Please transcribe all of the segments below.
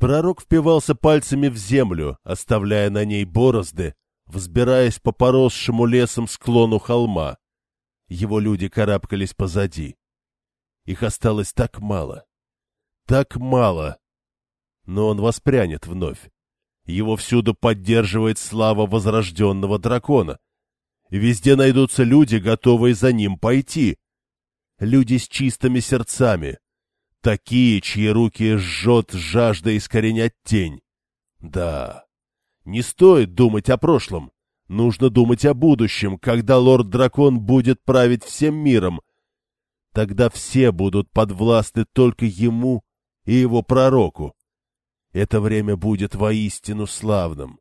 Пророк впивался пальцами в землю, оставляя на ней борозды, взбираясь по поросшему лесом склону холма. Его люди карабкались позади. Их осталось так мало. Так мало. Но он воспрянет вновь. Его всюду поддерживает слава возрожденного дракона. Везде найдутся люди, готовые за ним пойти. Люди с чистыми сердцами. Такие, чьи руки жжет жажда искоренять тень. Да, не стоит думать о прошлом. Нужно думать о будущем, когда лорд-дракон будет править всем миром. Тогда все будут подвластны только ему и его пророку. Это время будет воистину славным.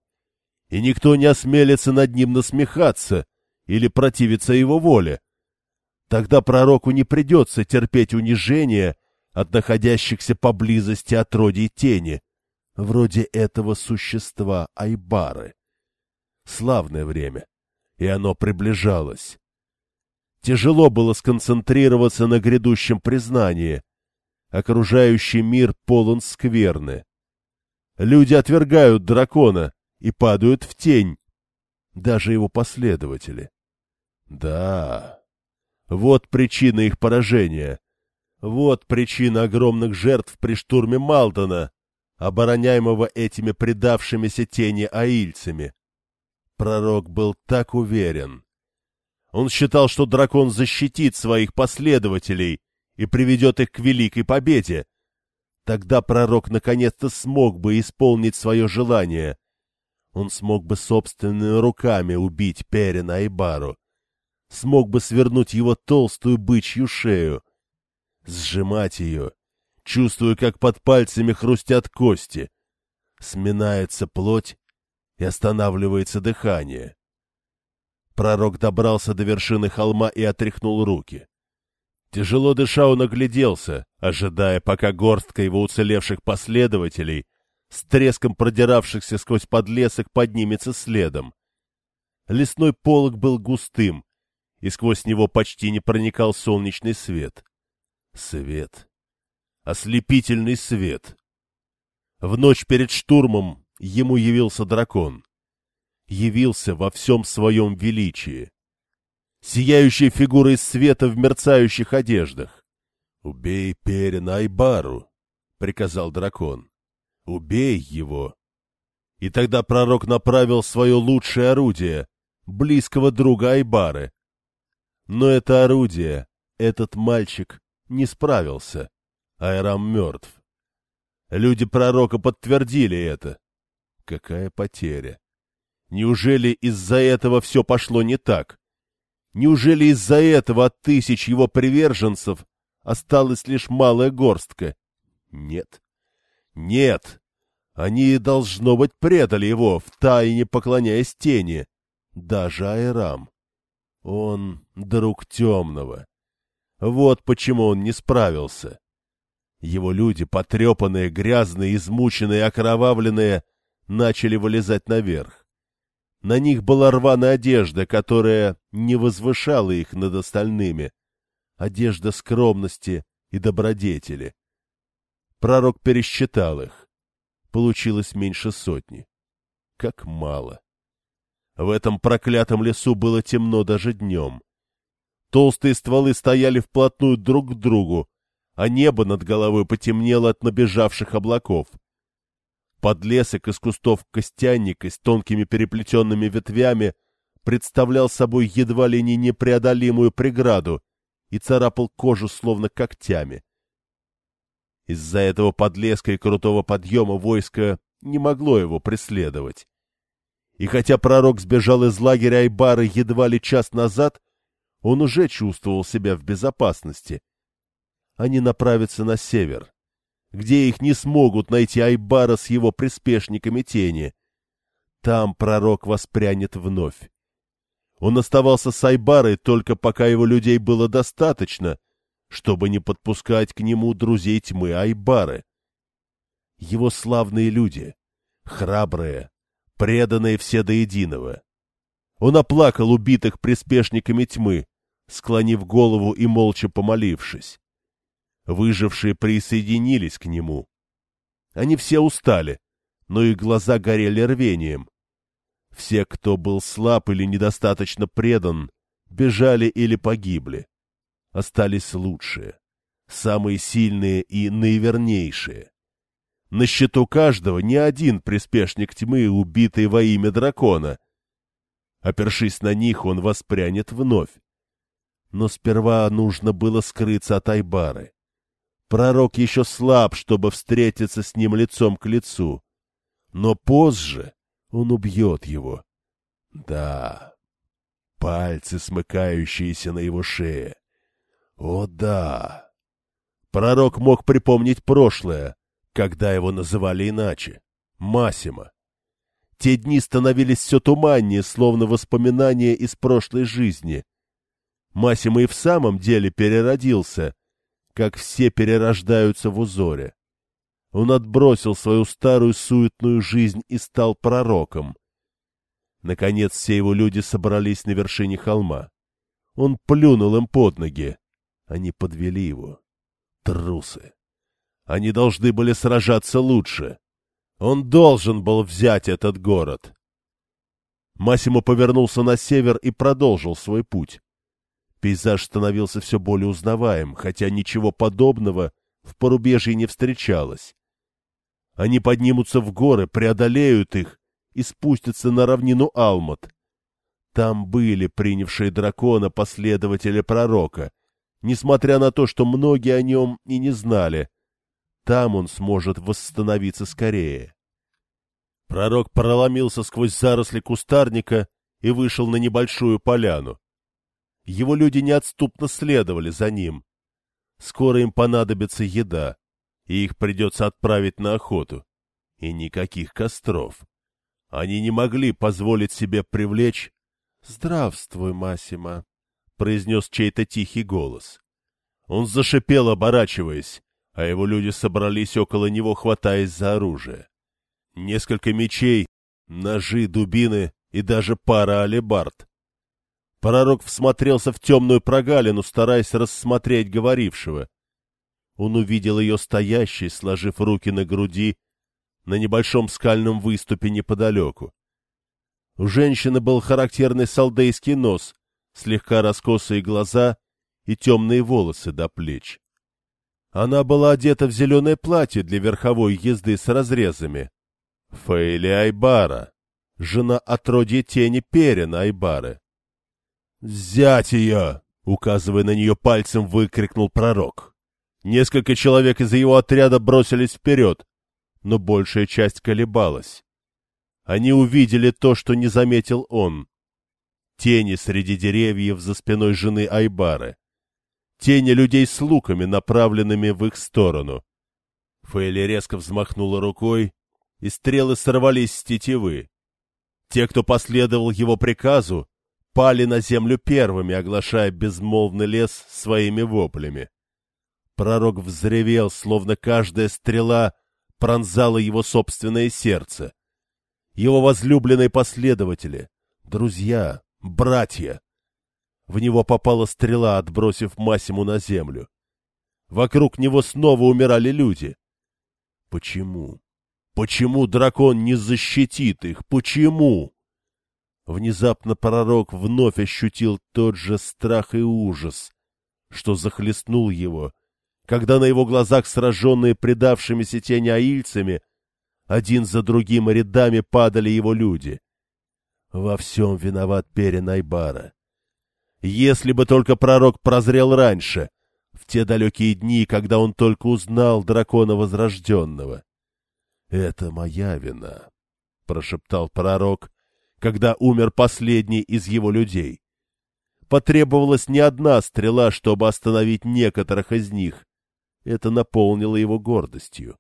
И никто не осмелится над ним насмехаться или противиться его воле. Тогда пророку не придется терпеть унижение от находящихся поблизости отродий тени, вроде этого существа Айбары. Славное время, и оно приближалось. Тяжело было сконцентрироваться на грядущем признании. Окружающий мир полон скверны. Люди отвергают дракона и падают в тень, даже его последователи. Да, вот причина их поражения. Вот причина огромных жертв при штурме Малтона, обороняемого этими предавшимися тени аильцами. Пророк был так уверен. Он считал, что дракон защитит своих последователей и приведет их к великой победе, Тогда пророк наконец-то смог бы исполнить свое желание. Он смог бы собственными руками убить Перина Айбару. Смог бы свернуть его толстую бычью шею. Сжимать ее, чувствуя, как под пальцами хрустят кости. Сминается плоть и останавливается дыхание. Пророк добрался до вершины холма и отряхнул руки. Тяжело дыша он огляделся, ожидая, пока горстка его уцелевших последователей, с треском продиравшихся сквозь подлесок, поднимется следом. Лесной полог был густым, и сквозь него почти не проникал солнечный свет. Свет. Ослепительный свет. В ночь перед штурмом ему явился дракон. Явился во всем своем величии сияющая фигура из света в мерцающих одеждах. — Убей Перина Айбару, — приказал дракон. — Убей его. И тогда пророк направил свое лучшее орудие, близкого друга Айбары. Но это орудие, этот мальчик, не справился. Айрам мертв. Люди пророка подтвердили это. Какая потеря! Неужели из-за этого все пошло не так? Неужели из-за этого от тысяч его приверженцев осталась лишь малая горстка? Нет. Нет. Они, должно быть, предали его, втайне поклоняясь тени. Даже Айрам. Он друг темного. Вот почему он не справился. Его люди, потрепанные, грязные, измученные, окровавленные, начали вылезать наверх. На них была рваная одежда, которая не возвышала их над остальными. Одежда скромности и добродетели. Пророк пересчитал их. Получилось меньше сотни. Как мало. В этом проклятом лесу было темно даже днем. Толстые стволы стояли вплотную друг к другу, а небо над головой потемнело от набежавших облаков. Подлесок из кустов костянника с тонкими переплетенными ветвями представлял собой едва ли не непреодолимую преграду и царапал кожу словно когтями. Из-за этого подлеска и крутого подъема войско не могло его преследовать. И хотя пророк сбежал из лагеря Айбары едва ли час назад, он уже чувствовал себя в безопасности. Они направятся на север, где их не смогут найти Айбара с его приспешниками тени. Там пророк воспрянет вновь. Он оставался с Айбарой только пока его людей было достаточно, чтобы не подпускать к нему друзей тьмы Айбары. Его славные люди, храбрые, преданные все до единого. Он оплакал убитых приспешниками тьмы, склонив голову и молча помолившись. Выжившие присоединились к нему. Они все устали, но их глаза горели рвением. Все, кто был слаб или недостаточно предан, бежали или погибли. Остались лучшие, самые сильные и наивернейшие. На счету каждого ни один приспешник тьмы, убитый во имя дракона. Опершись на них, он воспрянет вновь. Но сперва нужно было скрыться от Айбары. Пророк еще слаб, чтобы встретиться с ним лицом к лицу. Но позже он убьет его. Да, пальцы, смыкающиеся на его шее. О да! Пророк мог припомнить прошлое, когда его называли иначе — Масима. Те дни становились все туманнее, словно воспоминания из прошлой жизни. Масима и в самом деле переродился, как все перерождаются в узоре. Он отбросил свою старую суетную жизнь и стал пророком. Наконец все его люди собрались на вершине холма. Он плюнул им под ноги. Они подвели его. Трусы. Они должны были сражаться лучше. Он должен был взять этот город. Массимо повернулся на север и продолжил свой путь. Пейзаж становился все более узнаваем, хотя ничего подобного в порубежье не встречалось. Они поднимутся в горы, преодолеют их и спустятся на равнину Алмат. Там были принявшие дракона последователи пророка, несмотря на то, что многие о нем и не знали — там он сможет восстановиться скорее. Пророк проломился сквозь заросли кустарника и вышел на небольшую поляну. Его люди неотступно следовали за ним. Скоро им понадобится еда, и их придется отправить на охоту. И никаких костров. Они не могли позволить себе привлечь... — Здравствуй, Масима, — произнес чей-то тихий голос. Он зашипел, оборачиваясь а его люди собрались около него, хватаясь за оружие. Несколько мечей, ножи, дубины и даже пара алебард. Пророк всмотрелся в темную прогалину, стараясь рассмотреть говорившего. Он увидел ее стоящей, сложив руки на груди, на небольшом скальном выступе неподалеку. У женщины был характерный салдейский нос, слегка раскосые глаза и темные волосы до плеч. Она была одета в зеленое платье для верховой езды с разрезами. Фейли Айбара, жена отродья тени Перина Айбары. «Взять ее!» — указывая на нее пальцем, выкрикнул пророк. Несколько человек из его отряда бросились вперед, но большая часть колебалась. Они увидели то, что не заметил он. Тени среди деревьев за спиной жены Айбары тени людей с луками, направленными в их сторону. Фейли резко взмахнула рукой, и стрелы сорвались с тетивы. Те, кто последовал его приказу, пали на землю первыми, оглашая безмолвный лес своими воплями. Пророк взревел, словно каждая стрела пронзала его собственное сердце. Его возлюбленные последователи, друзья, братья, в него попала стрела, отбросив Масиму на землю. Вокруг него снова умирали люди. Почему? Почему дракон не защитит их? Почему? Внезапно пророк вновь ощутил тот же страх и ужас, что захлестнул его, когда на его глазах сраженные предавшимися тени аильцами один за другим рядами падали его люди. Во всем виноват Перин Айбара. Если бы только пророк прозрел раньше, в те далекие дни, когда он только узнал дракона Возрожденного. — Это моя вина, — прошептал пророк, когда умер последний из его людей. Потребовалась не одна стрела, чтобы остановить некоторых из них. Это наполнило его гордостью.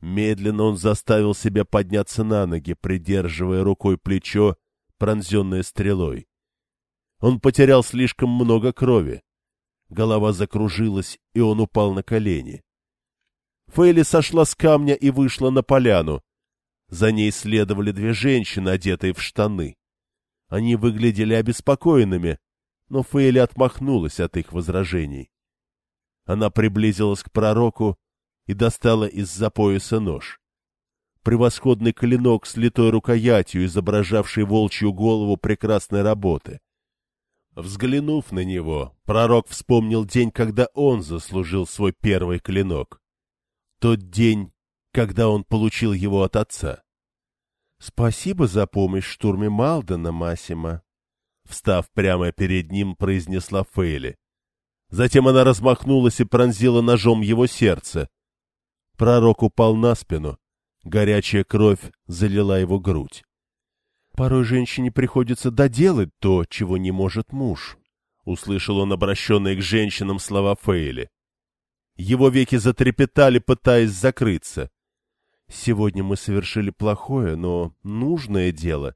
Медленно он заставил себя подняться на ноги, придерживая рукой плечо, пронзенное стрелой. Он потерял слишком много крови. Голова закружилась, и он упал на колени. Фейли сошла с камня и вышла на поляну. За ней следовали две женщины, одетые в штаны. Они выглядели обеспокоенными, но Фейли отмахнулась от их возражений. Она приблизилась к пророку, и достала из-за пояса нож. Превосходный клинок с литой рукоятью, изображавший волчью голову прекрасной работы. Взглянув на него, пророк вспомнил день, когда он заслужил свой первый клинок. Тот день, когда он получил его от отца. — Спасибо за помощь в штурме Малдена, Масима. Встав прямо перед ним, произнесла Фейли. Затем она размахнулась и пронзила ножом его сердце. Пророк упал на спину. Горячая кровь залила его грудь. Порой женщине приходится доделать то, чего не может муж. Услышал он обращенные к женщинам слова Фейли. Его веки затрепетали, пытаясь закрыться. Сегодня мы совершили плохое, но нужное дело.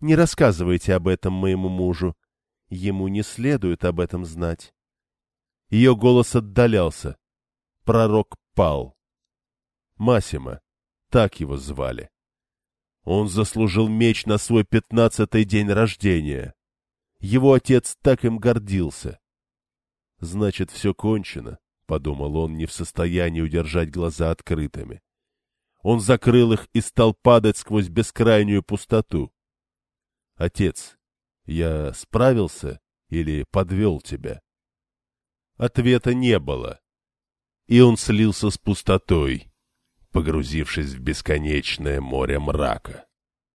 Не рассказывайте об этом моему мужу. Ему не следует об этом знать. Ее голос отдалялся. Пророк пал. Масима, так его звали. Он заслужил меч на свой пятнадцатый день рождения. Его отец так им гордился. Значит, все кончено, — подумал он, не в состоянии удержать глаза открытыми. Он закрыл их и стал падать сквозь бескрайнюю пустоту. — Отец, я справился или подвел тебя? Ответа не было, и он слился с пустотой, погрузившись в бесконечное море мрака.